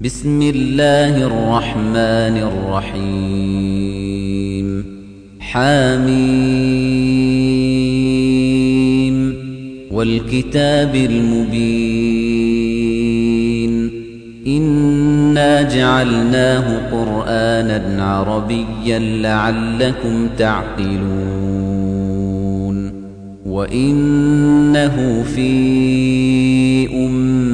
بسم الله الرحمن الرحيم. حاميم. والكتاب المبين. إنا جعلناه قرآنا عربيا لعلكم تعقلون. وإنه في أم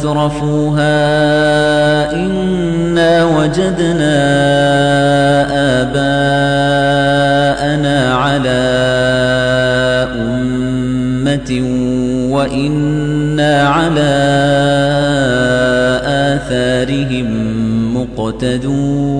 قال مترفوها إنا وجدنا آباءنا على أمة وإنا على آثارهم مقتدون.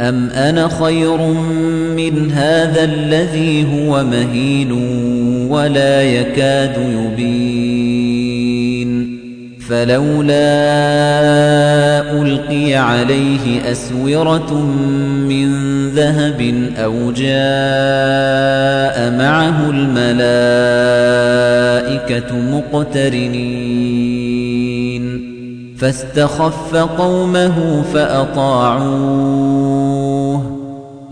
أَمْ أَنَا خَيْرٌ مِّنْ هَٰذَا الَّذِي هُوَ مَهِينٌ وَلَا يَكَادُ يُبِينُ فَلَوْلَا أُلْقِيَ عَلَيْهِ أَسْوِرَةٌ مِّن ذَهَبٍ أَوْ جَاءَ مَعَهُ الْمَلَائِكَةُ مُقْتَرِنِينَ فَاسْتَخَفَّ قَوْمَهُ فَأَطَاعُوهُ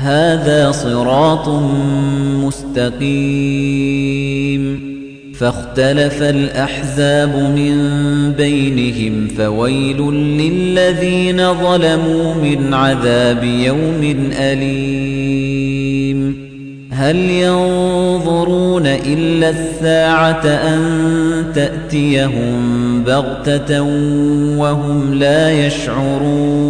هَذَا صِرَاطٌ مُسْتَقِيمٌ. فَاخْتَلَفَ الْأَحْزَابُ مِنْ بَيْنِهِمْ فَوَيْلٌ لِلَّذِينَ ظَلَمُوا مِنْ عَذَابِ يَوْمٍ أَلِيمٍ. هَلْ يَنظُرُونَ إِلَّا السَّاعَةَ أَن تَأْتِيَهُم بَغْتَةً وَهُمْ لَا يَشْعُرُونَ؟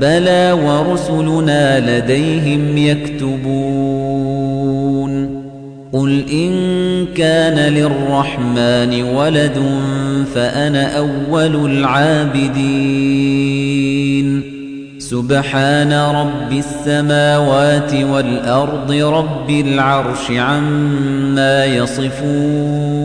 بلى ورسلنا لديهم يكتبون. قل إن كان للرحمن ولد فأنا أول العابدين. سبحان رب السماوات والأرض رب العرش عما يصفون.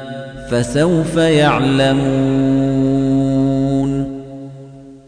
فسوف يعلمون